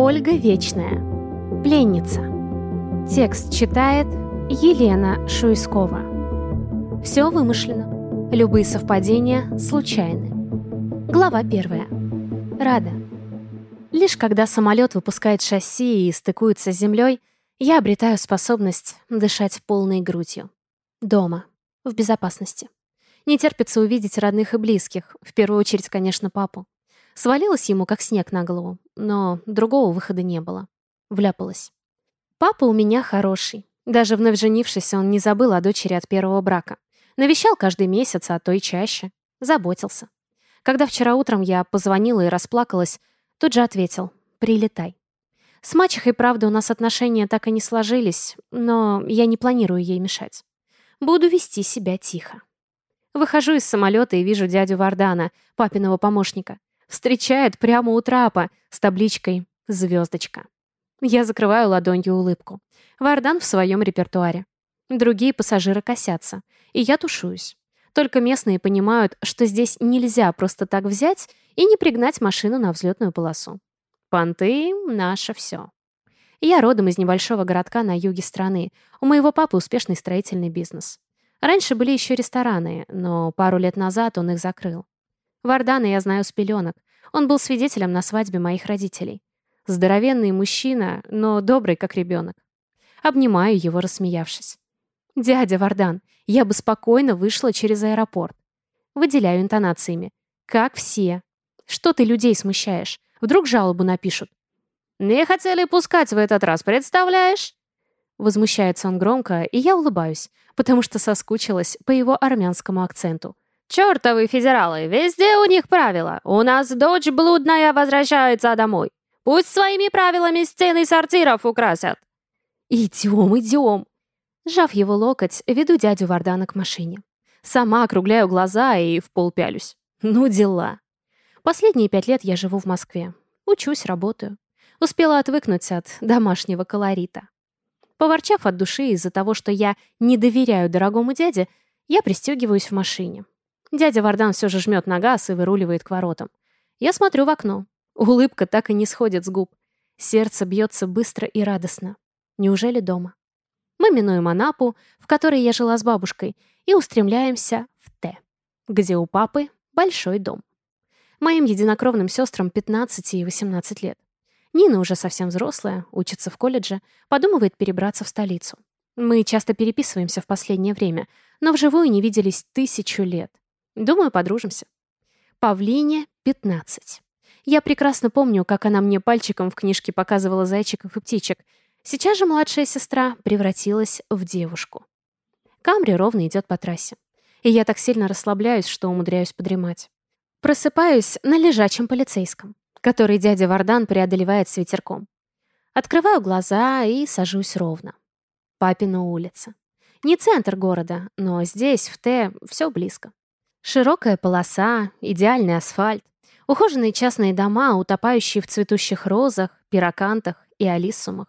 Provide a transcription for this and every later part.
Ольга Вечная. Пленница. Текст читает Елена Шуйскова. Все вымышлено. Любые совпадения случайны. Глава первая. Рада. Лишь когда самолет выпускает шасси и стыкуется с землей, я обретаю способность дышать полной грудью. Дома. В безопасности. Не терпится увидеть родных и близких, в первую очередь, конечно, папу. Свалилась ему, как снег на голову, но другого выхода не было. Вляпалась. Папа у меня хороший. Даже вновь женившись, он не забыл о дочери от первого брака. Навещал каждый месяц, а то и чаще. Заботился. Когда вчера утром я позвонила и расплакалась, тут же ответил «Прилетай». С мачехой, правда, у нас отношения так и не сложились, но я не планирую ей мешать. Буду вести себя тихо. Выхожу из самолета и вижу дядю Вардана, папиного помощника. Встречает прямо у трапа с табличкой «Звездочка». Я закрываю ладонью улыбку. Вардан в своем репертуаре. Другие пассажиры косятся, и я тушуюсь. Только местные понимают, что здесь нельзя просто так взять и не пригнать машину на взлетную полосу. Понты — наше все. Я родом из небольшого городка на юге страны. У моего папы успешный строительный бизнес. Раньше были еще рестораны, но пару лет назад он их закрыл. Вардана я знаю с пеленок. Он был свидетелем на свадьбе моих родителей. Здоровенный мужчина, но добрый, как ребенок. Обнимаю его, рассмеявшись. «Дядя Вардан, я бы спокойно вышла через аэропорт». Выделяю интонациями. «Как все. Что ты людей смущаешь? Вдруг жалобу напишут?» «Не хотели пускать в этот раз, представляешь?» Возмущается он громко, и я улыбаюсь, потому что соскучилась по его армянскому акценту. Чёртовы федералы, везде у них правила. У нас дочь блудная возвращается домой. Пусть своими правилами стены сортиров украсят. Идем, идем. Сжав его локоть, веду дядю Вардана к машине. Сама округляю глаза и в пол пялюсь. Ну, дела. Последние пять лет я живу в Москве. Учусь, работаю. Успела отвыкнуть от домашнего колорита. Поворчав от души из-за того, что я не доверяю дорогому дяде, я пристегиваюсь в машине. Дядя Вардан все же жмет на газ и выруливает к воротам. Я смотрю в окно. Улыбка так и не сходит с губ. Сердце бьется быстро и радостно. Неужели дома? Мы минуем Анапу, в которой я жила с бабушкой, и устремляемся в Т, где у папы большой дом. Моим единокровным сестрам 15 и 18 лет. Нина уже совсем взрослая, учится в колледже, подумывает перебраться в столицу. Мы часто переписываемся в последнее время, но вживую не виделись тысячу лет. Думаю, подружимся. Павлине 15. Я прекрасно помню, как она мне пальчиком в книжке показывала зайчиков и птичек. Сейчас же младшая сестра превратилась в девушку. Камри ровно идет по трассе. И я так сильно расслабляюсь, что умудряюсь подремать. Просыпаюсь на лежачем полицейском, который дядя Вардан преодолевает с ветерком. Открываю глаза и сажусь ровно. Папина улица. Не центр города, но здесь, в Т, все близко. Широкая полоса, идеальный асфальт, ухоженные частные дома, утопающие в цветущих розах, пирокантах и алисумах.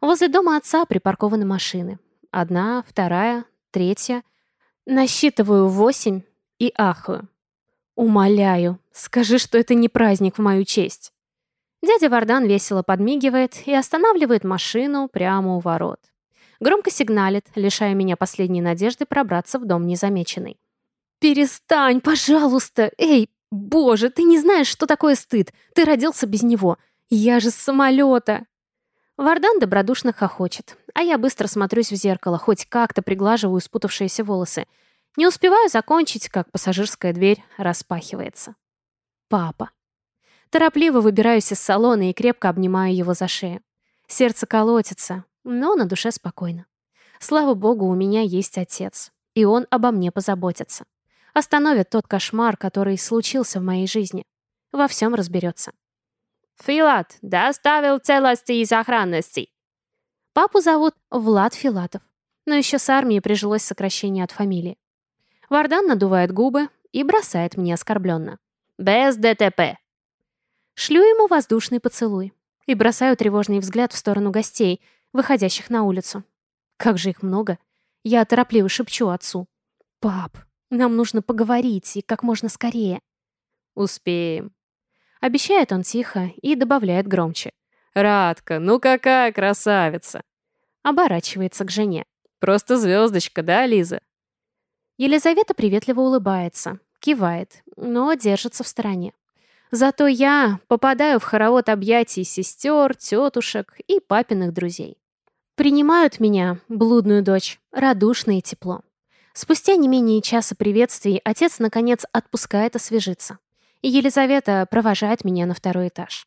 Возле дома отца припаркованы машины. Одна, вторая, третья. Насчитываю восемь и ахаю. Умоляю, скажи, что это не праздник в мою честь. Дядя Вардан весело подмигивает и останавливает машину прямо у ворот. Громко сигналит, лишая меня последней надежды пробраться в дом незамеченный. «Перестань, пожалуйста! Эй, боже, ты не знаешь, что такое стыд! Ты родился без него! Я же с самолета!» Вардан добродушно хохочет, а я быстро смотрюсь в зеркало, хоть как-то приглаживаю спутавшиеся волосы. Не успеваю закончить, как пассажирская дверь распахивается. Папа. Торопливо выбираюсь из салона и крепко обнимаю его за шею. Сердце колотится, но на душе спокойно. Слава богу, у меня есть отец, и он обо мне позаботится остановит тот кошмар, который случился в моей жизни. Во всем разберется. «Филат, доставил целости и сохранности!» Папу зовут Влад Филатов, но еще с армией прижилось сокращение от фамилии. Вардан надувает губы и бросает мне оскорбленно. «Без ДТП!» Шлю ему воздушный поцелуй и бросаю тревожный взгляд в сторону гостей, выходящих на улицу. Как же их много. Я торопливо шепчу отцу. «Пап, нам нужно поговорить и как можно скорее. Успеем. Обещает он тихо и добавляет громче. «Радка, ну какая красавица!» Оборачивается к жене. «Просто звездочка, да, Лиза?» Елизавета приветливо улыбается, кивает, но держится в стороне. Зато я попадаю в хоровод объятий сестер, тетушек и папиных друзей. Принимают меня, блудную дочь, радушно и тепло. Спустя не менее часа приветствий отец, наконец, отпускает освежиться. И Елизавета провожает меня на второй этаж.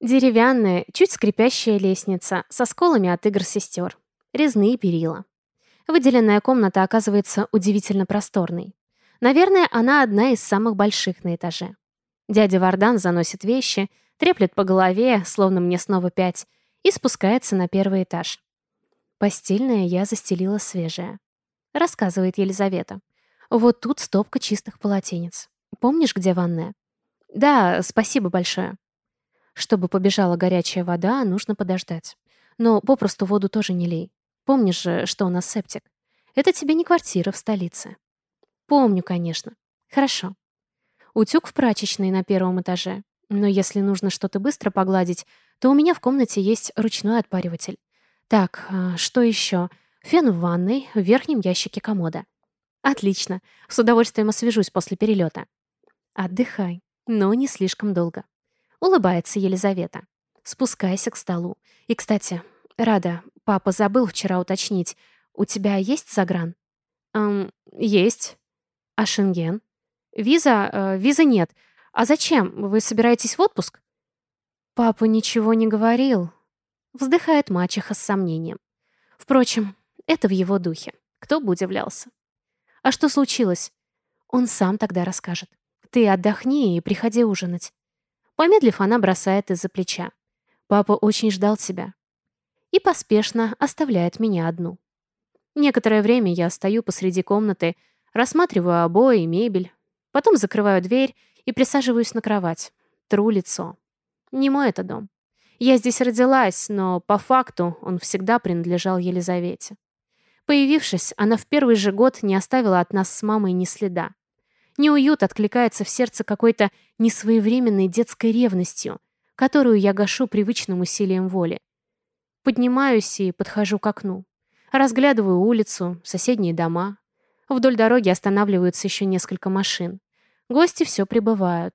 Деревянная, чуть скрипящая лестница со сколами от игр сестер. Резные перила. Выделенная комната оказывается удивительно просторной. Наверное, она одна из самых больших на этаже. Дядя Вардан заносит вещи, треплет по голове, словно мне снова пять, и спускается на первый этаж. Постельное я застелила свежее. Рассказывает Елизавета. Вот тут стопка чистых полотенец. Помнишь, где ванная? Да, спасибо большое. Чтобы побежала горячая вода, нужно подождать. Но попросту воду тоже не лей. Помнишь же, что у нас септик? Это тебе не квартира в столице. Помню, конечно. Хорошо. Утюг в прачечной на первом этаже. Но если нужно что-то быстро погладить, то у меня в комнате есть ручной отпариватель. Так, а, что еще? Фен в ванной, в верхнем ящике комода. Отлично. С удовольствием освежусь после перелета. Отдыхай, но не слишком долго. Улыбается Елизавета. Спускайся к столу. И, кстати, Рада, папа забыл вчера уточнить. У тебя есть загран? Эм, есть. А шенген? «Виза? Э, визы нет. А зачем? Вы собираетесь в отпуск?» «Папа ничего не говорил», — вздыхает мачеха с сомнением. Впрочем, это в его духе. Кто бы удивлялся. «А что случилось?» Он сам тогда расскажет. «Ты отдохни и приходи ужинать». Помедлив, она бросает из-за плеча. «Папа очень ждал тебя». И поспешно оставляет меня одну. Некоторое время я стою посреди комнаты, рассматриваю обои и мебель, Потом закрываю дверь и присаживаюсь на кровать. Тру лицо. Не мой это дом. Я здесь родилась, но по факту он всегда принадлежал Елизавете. Появившись, она в первый же год не оставила от нас с мамой ни следа. Неуют откликается в сердце какой-то несвоевременной детской ревностью, которую я гашу привычным усилием воли. Поднимаюсь и подхожу к окну. Разглядываю улицу, соседние дома, Вдоль дороги останавливаются еще несколько машин. Гости все прибывают.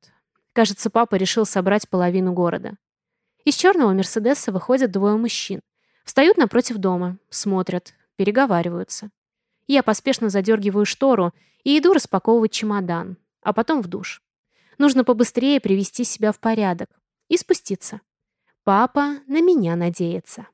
Кажется, папа решил собрать половину города. Из черного Мерседеса выходят двое мужчин. Встают напротив дома, смотрят, переговариваются. Я поспешно задергиваю штору и иду распаковывать чемодан, а потом в душ. Нужно побыстрее привести себя в порядок и спуститься. Папа на меня надеется.